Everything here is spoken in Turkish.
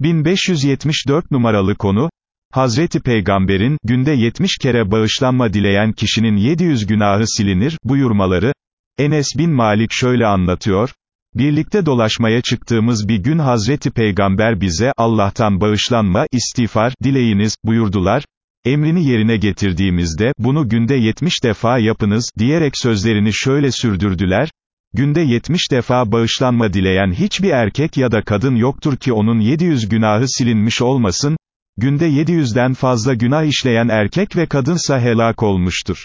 1574 numaralı konu, Hazreti Peygamber'in, günde 70 kere bağışlanma dileyen kişinin 700 günahı silinir, buyurmaları, Enes bin Malik şöyle anlatıyor, Birlikte dolaşmaya çıktığımız bir gün Hazreti Peygamber bize, Allah'tan bağışlanma, istiğfar, dileyiniz, buyurdular, emrini yerine getirdiğimizde, bunu günde 70 defa yapınız, diyerek sözlerini şöyle sürdürdüler, günde 70 defa bağışlanma dileyen hiçbir erkek ya da kadın yoktur ki onun 700 günahı silinmiş olmasın, günde 700'den fazla günah işleyen erkek ve kadınsa helak olmuştur.